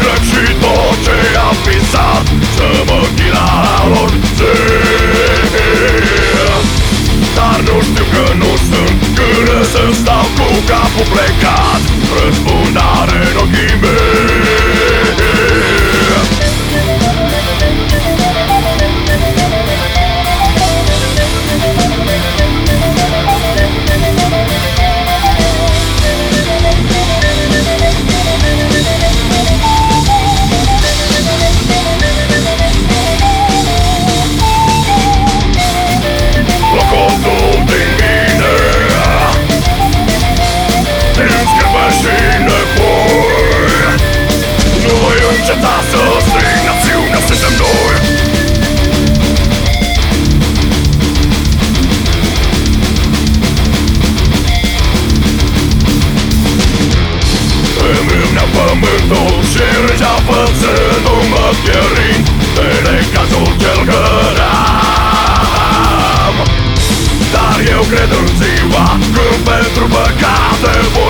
și tot ce am visat Să mă închid la orice Dar nu știu că nu sunt Când să stau cu capul plecat Przed nas ostrygna nas în ziua Când pentru păcate voi